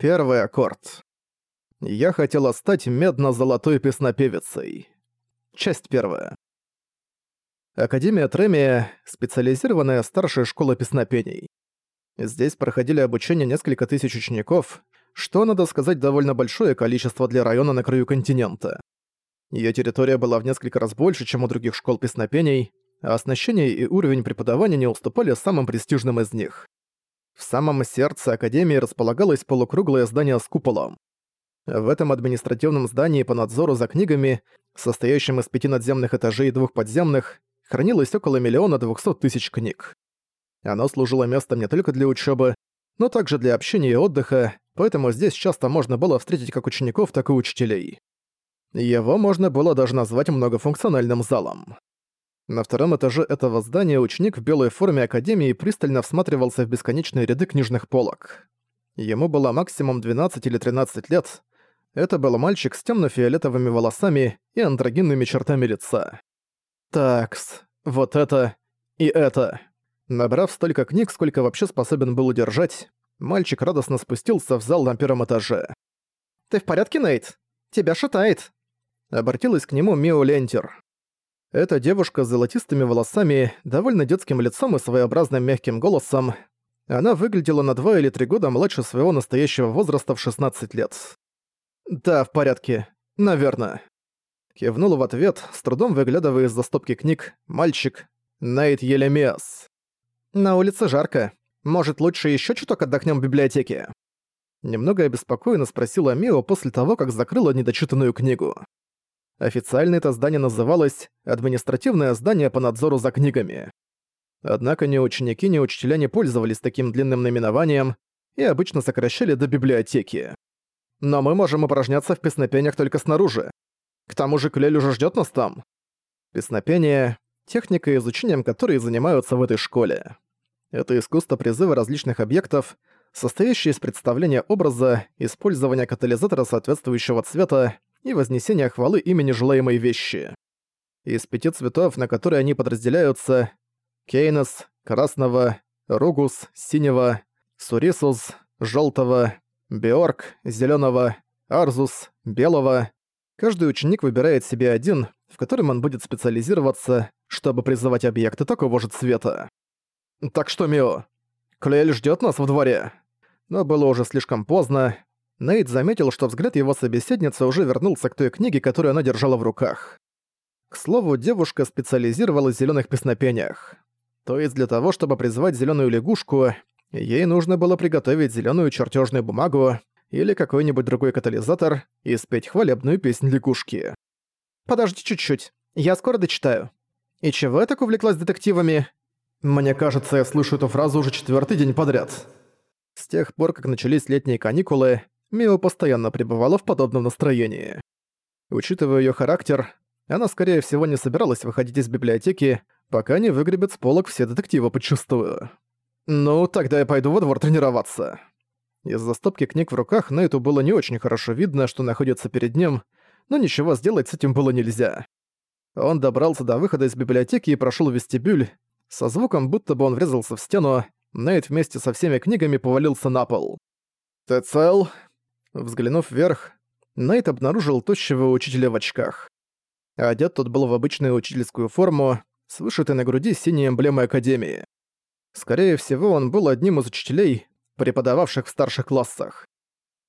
Первый аккорд. Я хотела стать медно-золотой песнопевицей. Часть первая. Академия Тремия – специализированная старшая школа песнопений. Здесь проходили обучение несколько тысяч учеников, что, надо сказать, довольно большое количество для района на краю континента. Её территория была в несколько раз больше, чем у других школ песнопений, а оснащение и уровень преподавания не уступали самым престижным из них. В самом сердце Академии располагалось полукруглое здание с куполом. В этом административном здании по надзору за книгами, состоящем из пяти надземных этажей и двух подземных, хранилось около миллиона двухсот тысяч книг. Оно служило местом не только для учебы, но также для общения и отдыха, поэтому здесь часто можно было встретить как учеников, так и учителей. Его можно было даже назвать многофункциональным залом. На втором этаже этого здания ученик в белой форме Академии пристально всматривался в бесконечные ряды книжных полок. Ему было максимум 12 или 13 лет. Это был мальчик с темно-фиолетовыми волосами и андрогинными чертами лица. Такс, вот это и это. Набрав столько книг, сколько вообще способен был удержать, мальчик радостно спустился в зал на первом этаже. «Ты в порядке, Нейт? Тебя шатает!» Обратилась к нему Мио Лентер. Эта девушка с золотистыми волосами, довольно детским лицом и своеобразным мягким голосом, она выглядела на два или три года младше своего настоящего возраста в 16 лет. «Да, в порядке. Наверное». Кивнул в ответ, с трудом выглядывая из-за стопки книг, мальчик Нейт Елемес. «На улице жарко. Может, лучше еще чуток отдохнем в библиотеке?» Немного обеспокоенно спросила Мио после того, как закрыла недочитанную книгу. Официально это здание называлось «Административное здание по надзору за книгами». Однако ни ученики, ни учителя не пользовались таким длинным наименованием и обычно сокращали до библиотеки. Но мы можем упражняться в песнопениях только снаружи. К тому же Клель уже ждёт нас там. Песнопение — техника, изучением которой занимаются в этой школе. Это искусство призыва различных объектов, состоящее из представления образа, использования катализатора соответствующего цвета и вознесения хвалы имени желаемой вещи. Из пяти цветов, на которые они подразделяются — Кейнос, Красного, Ругус, Синего, Сурисус, Желтого, Биорг, Зеленого, Арзус, Белого — каждый ученик выбирает себе один, в котором он будет специализироваться, чтобы призывать объекты такого же цвета. «Так что, Мио, Клейль ждет нас в дворе?» Но было уже слишком поздно, Нейт заметил, что взгляд его собеседницы уже вернулся к той книге, которую она держала в руках. К слову, девушка специализировалась в зелёных песнопениях. То есть для того, чтобы призвать зелёную лягушку, ей нужно было приготовить зелёную чертёжную бумагу или какой-нибудь другой катализатор и спеть хвалебную песнь лягушки. «Подожди чуть-чуть, я скоро дочитаю». «И чего я так увлеклась детективами?» «Мне кажется, я слышу эту фразу уже четвёртый день подряд». С тех пор, как начались летние каникулы, Мио постоянно пребывала в подобном настроении. Учитывая её характер, она, скорее всего, не собиралась выходить из библиотеки, пока не выгребет с полок все детективы подчистую. «Ну, тогда я пойду во двор тренироваться». Из-за стопки книг в руках Нейту было не очень хорошо видно, что находится перед ним, но ничего сделать с этим было нельзя. Он добрался до выхода из библиотеки и прошёл вестибюль. Со звуком, будто бы он врезался в стену, Нейт вместе со всеми книгами повалился на пол. «Ты цел?» Взглянув вверх, Найт обнаружил тощего учителя в очках. Одет тот был в обычную учительскую форму, с вышитой на груди синей эмблемой Академии. Скорее всего, он был одним из учителей, преподававших в старших классах.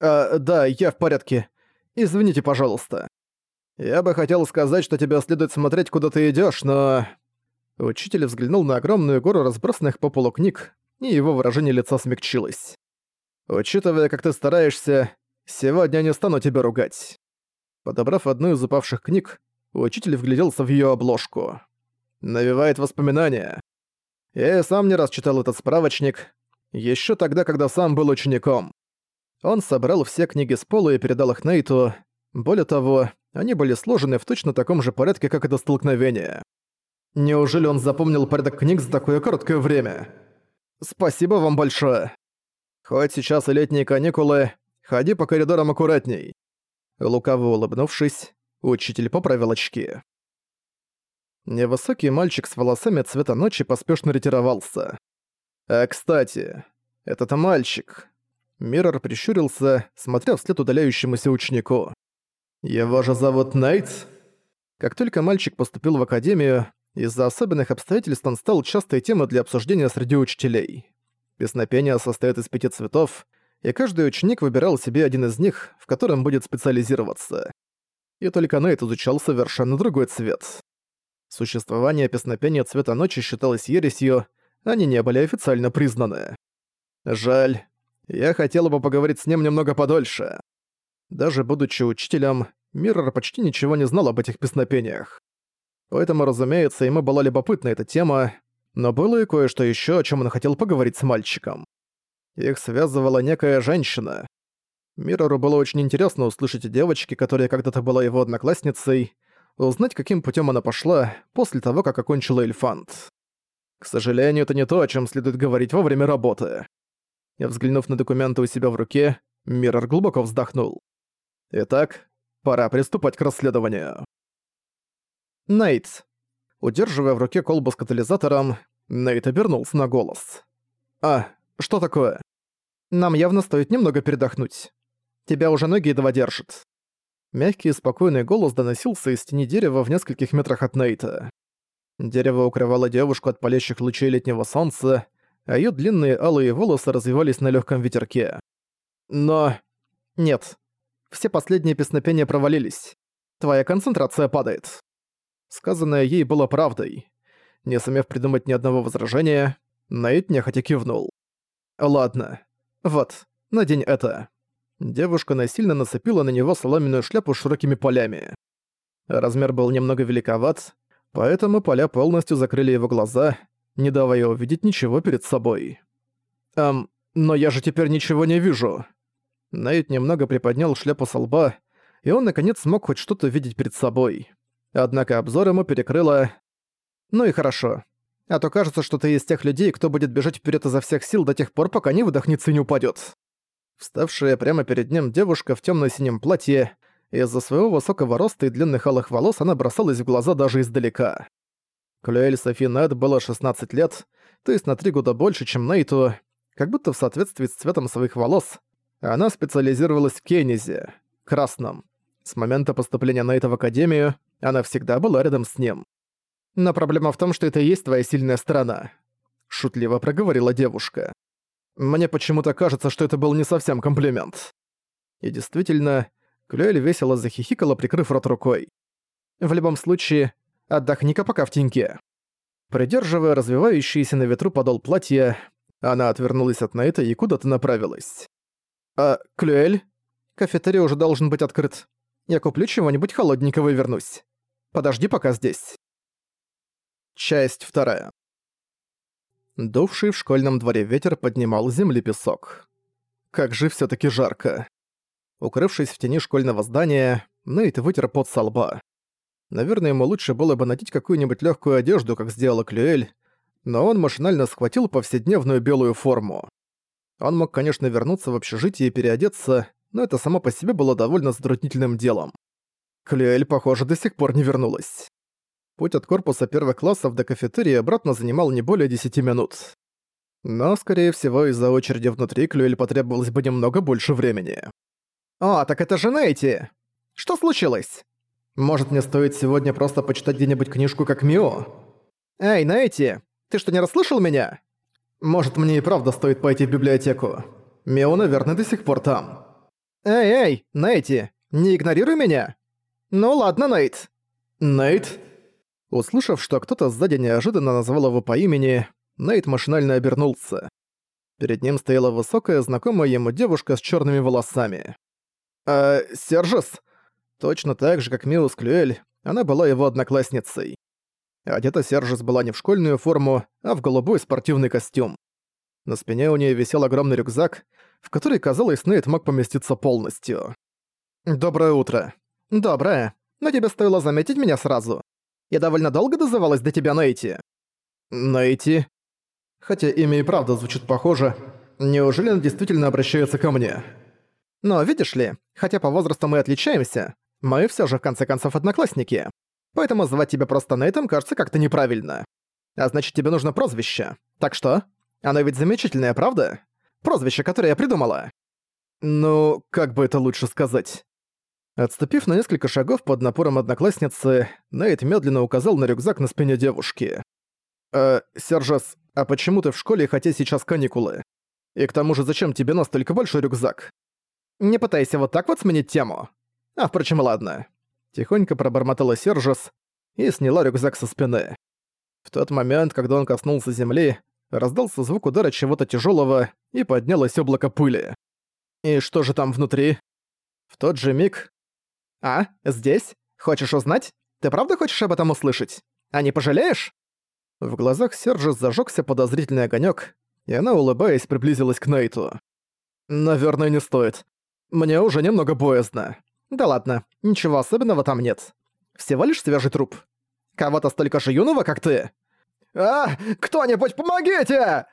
«А, да, я в порядке. Извините, пожалуйста. Я бы хотел сказать, что тебе следует смотреть, куда ты идёшь, но...» Учитель взглянул на огромную гору разбросанных по полу книг, и его выражение лица смягчилось. «Учитывая, как ты стараешься, Сегодня не стану тебя ругать». Подобрав одну из упавших книг, учитель вгляделся в её обложку. Навевает воспоминания. Я и сам не раз читал этот справочник, ещё тогда, когда сам был учеником. Он собрал все книги с пола и передал их Нейту. Более того, они были сложены в точно таком же порядке, как это столкновение. Неужели он запомнил порядок книг за такое короткое время? Спасибо вам большое. Хоть сейчас и летние каникулы, Ходи по коридорам аккуратней». Лукаво улыбнувшись, учитель поправил очки. Невысокий мальчик с волосами цвета ночи поспешно ретировался. «А, кстати, этот мальчик...» Миррор прищурился, смотря вслед удаляющемуся ученику. «Его же зовут Найтс?» Как только мальчик поступил в академию, из-за особенных обстоятельств он стал частой темой для обсуждения среди учителей. Песнопение состоит из пяти цветов, и каждый ученик выбирал себе один из них, в котором будет специализироваться. И только Нейт изучал совершенно другой цвет. Существование песнопения цвета ночи считалось ересью, они не были официально признаны. Жаль. Я хотела бы поговорить с ним немного подольше. Даже будучи учителем, Миррор почти ничего не знал об этих песнопениях. Поэтому, разумеется, ему была любопытна эта тема, но было и кое-что ещё, о чём он хотел поговорить с мальчиком. Их связывала некая женщина. Миррору было очень интересно услышать о девочке, которая когда-то была его одноклассницей, узнать, каким путём она пошла после того, как окончила Эльфант. К сожалению, это не то, о чём следует говорить во время работы. Я взглянув на документы у себя в руке, Миррор глубоко вздохнул. Итак, пора приступать к расследованию. Нейт. Удерживая в руке колбу с катализатором, Нейт обернулся на голос. «А, что такое?» «Нам явно стоит немного передохнуть. Тебя уже ноги едва держат». Мягкий и спокойный голос доносился из тени дерева в нескольких метрах от Нейта. Дерево укрывало девушку от палящих лучей летнего солнца, а её длинные алые волосы развивались на лёгком ветерке. Но... Нет. Все последние песнопения провалились. Твоя концентрация падает. Сказанное ей было правдой. Не сумев придумать ни одного возражения, Нейт нехотя кивнул. «Ладно. Вот, надень это». Девушка насильно нацепила на него соломенную шляпу с широкими полями. Размер был немного великоват, поэтому поля полностью закрыли его глаза, не давая увидеть ничего перед собой. «Эм, но я же теперь ничего не вижу». Найт немного приподнял шляпу со лба, и он наконец смог хоть что-то видеть перед собой. Однако обзор ему перекрыло... Ну и хорошо. А то кажется, что ты из тех людей, кто будет бежать вперед изо всех сил до тех пор, пока не выдохнется и не упадет. Вставшая прямо перед ним девушка в темно синем платье, из-за своего высокого роста и длинных алых волос она бросалась в глаза даже издалека. Клюэль Софи Нед было 16 лет, то есть на 3 года больше, чем Нейту, как будто в соответствии с цветом своих волос, она специализировалась в Кеннизе, красном. С момента поступления Нейта в Академию она всегда была рядом с ним. Но проблема в том, что это и есть твоя сильная сторона. Шутливо проговорила девушка. Мне почему-то кажется, что это был не совсем комплимент. И действительно, Клюэль весело захихикала, прикрыв рот рукой. В любом случае, отдохни-ка пока в теньке. Придерживая развивающийся на ветру подол платья, она отвернулась от Нейта и куда-то направилась. «А, Клюэль? Кафетерий уже должен быть открыт. Я куплю чего-нибудь холодненького и вернусь. Подожди пока здесь». Часть вторая. Дувший в школьном дворе ветер поднимал земли песок. Как же все таки жарко. Укрывшись в тени школьного здания, Нейт вытер пот со лба. Наверное, ему лучше было бы надеть какую-нибудь легкую одежду, как сделала Клюэль, но он машинально схватил повседневную белую форму. Он мог, конечно, вернуться в общежитие и переодеться, но это само по себе было довольно затруднительным делом. Клюэль, похоже, до сих пор не вернулась. Путь от корпуса первых классов до кафетерии обратно занимал не более 10 минут. Но, скорее всего, из-за очереди внутри Клюэль потребовалось бы немного больше времени. «О, так это же Нейти! Что случилось? Может, мне стоит сегодня просто почитать где-нибудь книжку как Мио? Эй, Нейти, ты что, не расслышал меня? Может, мне и правда стоит пойти в библиотеку? Мио, наверное, до сих пор там. Эй, эй, Нейти, не игнорируй меня! Ну ладно, Нейт. Нейт? Услышав, что кто-то сзади неожиданно назвал его по имени, Нейт машинально обернулся. Перед ним стояла высокая, знакомая ему девушка с черными волосами. «Э, Сержес?» Точно так же, как Миус Клюэль, она была его одноклассницей. Одета Сержес была не в школьную форму, а в голубой спортивный костюм. На спине у нее висел огромный рюкзак, в который, казалось, Нейт мог поместиться полностью. «Доброе утро». «Доброе. Но тебе стоило заметить меня сразу. Я довольно долго дозывалась до тебя найти. Найти? Хотя имя и правда звучит похоже. Неужели он действительно обращается ко мне? Но видишь ли, хотя по возрасту мы отличаемся, мы все же в конце концов одноклассники. Поэтому звать тебя просто Нейтом кажется как-то неправильно. А значит, тебе нужно прозвище. Так что? Оно ведь замечательное, правда? Прозвище, которое я придумала. Ну, как бы это лучше сказать? Отступив на несколько шагов под напором одноклассницы, Нейт медленно указал на рюкзак на спине девушки. «Э, Сержас, а почему ты в школе, хотя сейчас каникулы? И к тому же зачем тебе настолько большой рюкзак? Не пытайся вот так вот сменить тему. А, впрочем, ладно». Тихонько пробормотала Сержас и сняла рюкзак со спины. В тот момент, когда он коснулся земли, раздался звук удара чего-то тяжелого и поднялось облако пыли. И что же там внутри? В тот же миг «А, здесь? Хочешь узнать? Ты правда хочешь об этом услышать? А не пожалеешь?» В глазах Сержа зажёгся подозрительный огонёк, и она, улыбаясь, приблизилась к Нейту. «Наверное, не стоит. Мне уже немного боязно. Да ладно, ничего особенного там нет. Всего лишь свежий труп. Кого-то столько же юного, как ты?» «А, кто-нибудь помогите!»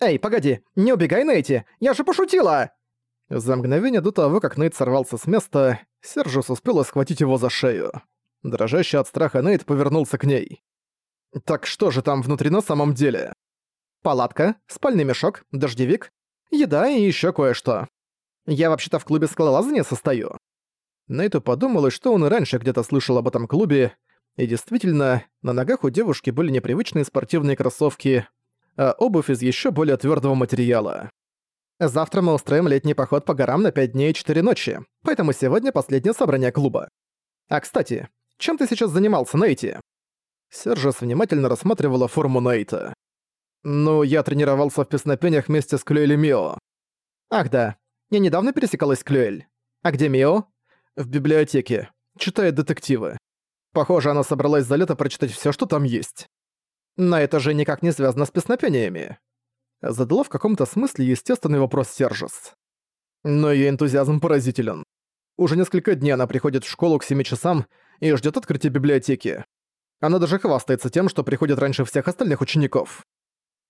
«Эй, погоди, не убегай, Нейти, я же пошутила!» За мгновение до того, как Нейт сорвался с места, Сержус успела схватить его за шею. Дрожащий от страха Нейт повернулся к ней. «Так что же там внутри на самом деле?» «Палатка, спальный мешок, дождевик, еда и еще кое-что. Я вообще-то в клубе скалолазания состою». Нейту подумалось, что он и раньше где-то слышал об этом клубе, и действительно, на ногах у девушки были непривычные спортивные кроссовки, а обувь из еще более твердого материала. Завтра мы устроим летний поход по горам на 5 дней и 4 ночи, поэтому сегодня последнее собрание клуба. А кстати, чем ты сейчас занимался, Нейти?» Сержес внимательно рассматривала форму Нейта. «Ну, я тренировался в песнопениях вместе с Клюэль и Мио». «Ах да, я недавно пересекалась с Клюэль. А где Мио?» «В библиотеке. Читает детективы. Похоже, она собралась за лето прочитать все, что там есть». «Но это же никак не связано с песнопениями». Задала в каком-то смысле естественный вопрос Сержес. Но ее энтузиазм поразителен. Уже несколько дней она приходит в школу к 7 часам и ждет открытия библиотеки. Она даже хвастается тем, что приходит раньше всех остальных учеников.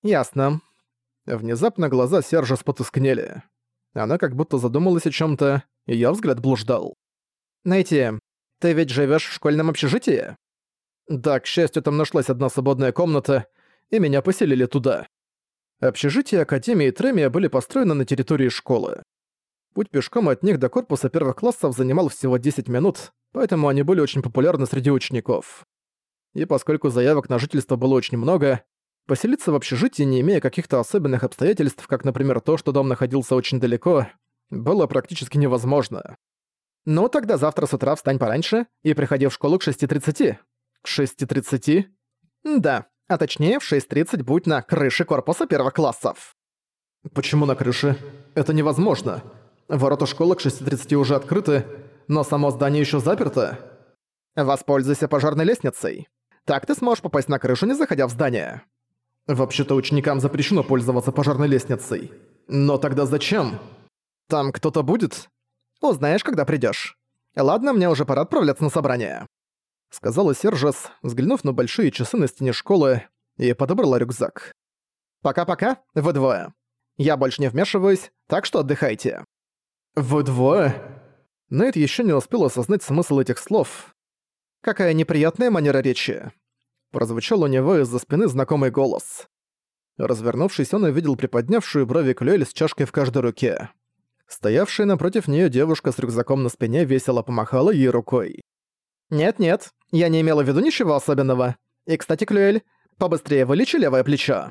Ясно. Внезапно глаза Сержес потускнели. Она как будто задумалась о чем то и её взгляд блуждал. «Найти, ты ведь живешь в школьном общежитии?» «Да, к счастью, там нашлась одна свободная комната, и меня поселили туда. Общежития Академии Тремия были построены на территории школы. Путь пешком от них до корпуса первых классов занимал всего 10 минут, поэтому они были очень популярны среди учеников. И поскольку заявок на жительство было очень много, поселиться в общежитии, не имея каких-то особенных обстоятельств, как, например, то, что дом находился очень далеко, было практически невозможно. «Ну, тогда завтра с утра встань пораньше и приходи в школу к 6.30». «К 6.30?» «Да, а точнее, в 6.30 будь на крыше корпуса первых классов. Почему на крыше? Это невозможно. Ворота школы к 6.30 уже открыты, но само здание еще заперто. Воспользуйся пожарной лестницей. Так ты сможешь попасть на крышу, не заходя в здание. Вообще-то ученикам запрещено пользоваться пожарной лестницей. Но тогда зачем? Там кто-то будет? Узнаешь, когда придешь. Ладно, мне уже пора отправляться на собрание. — сказала Сержес, взглянув на большие часы на стене школы, и подобрала рюкзак. «Пока-пока, вы двое. Я больше не вмешиваюсь, так что отдыхайте». «Вы двое?» Нейт еще не успел осознать смысл этих слов. «Какая неприятная манера речи!» Прозвучал у него из-за спины знакомый голос. Развернувшись, он увидел приподнявшую брови Клюэль с чашкой в каждой руке. Стоявшая напротив нее девушка с рюкзаком на спине весело помахала ей рукой. «Нет-нет, я не имела в виду ничего особенного. И, кстати, Клюэль, побыстрее вылечи левое плечо».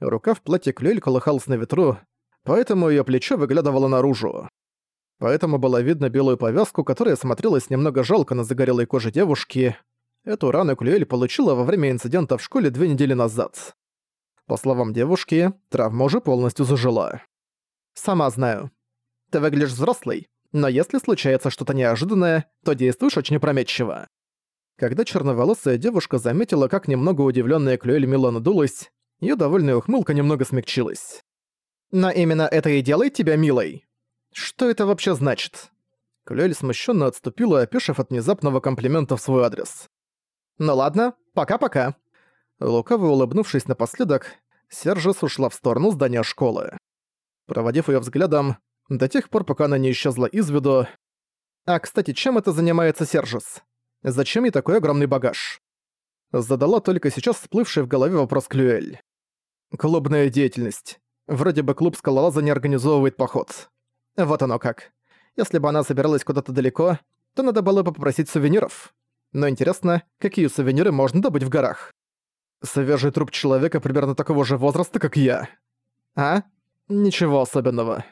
Рука в платье Клюэль колыхалась на ветру, поэтому её плечо выглядывало наружу. Поэтому было видно белую повязку, которая смотрелась немного жалко на загорелой коже девушки. Эту рану Клюэль получила во время инцидента в школе две недели назад. По словам девушки, травма уже полностью зажила. «Сама знаю. Ты выглядишь взрослый, но если случается что-то неожиданное, то действуешь очень опрометчиво. Когда черноволосая девушка заметила, как немного удивленная Клюэль мило надулась, ее довольная ухмылка немного смягчилась. «Но именно это и делает тебя милой. Что это вообще значит?» Клюэль смущенно отступила, опешив от внезапного комплимента в свой адрес. «Ну ладно, пока-пока». Лукаво улыбнувшись напоследок, Сержес ушла в сторону здания школы. Проводив ее взглядом, до тех пор, пока она не исчезла из виду. А, кстати, чем это занимается Сержис? Зачем ей такой огромный багаж? Задала только сейчас всплывший в голове вопрос Клюэль. Клубная деятельность. Вроде бы клуб скалолаза не организовывает поход. Вот оно как. Если бы она собиралась куда-то далеко, то надо было бы попросить сувениров. Но интересно, какие сувениры можно добыть в горах? Свежий труп человека примерно такого же возраста, как я. А? Ничего особенного.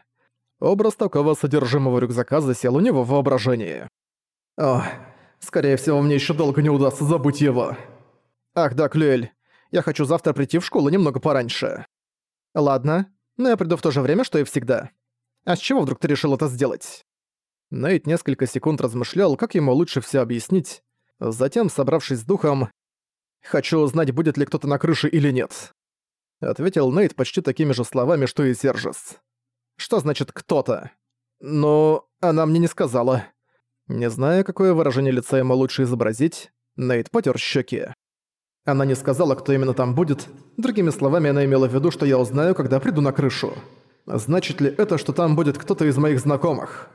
Образ такого содержимого рюкзака засел у него в воображении. О, скорее всего, мне еще долго не удастся забыть его. Ах да, Клюэль, я хочу завтра прийти в школу немного пораньше. Ладно, но я приду в то же время, что и всегда. А с чего вдруг ты решил это сделать? Нейт несколько секунд размышлял, как ему лучше все объяснить. Затем, собравшись с духом, «Хочу узнать, будет ли кто-то на крыше или нет», — ответил Нейт почти такими же словами, что и Сержес. «Что значит «кто-то»?» «Ну, она мне не сказала». Не зная, какое выражение лица ему лучше изобразить, Нейт потер щеки. Она не сказала, кто именно там будет. Другими словами, она имела в виду, что я узнаю, когда приду на крышу. Значит ли это, что там будет кто-то из моих знакомых?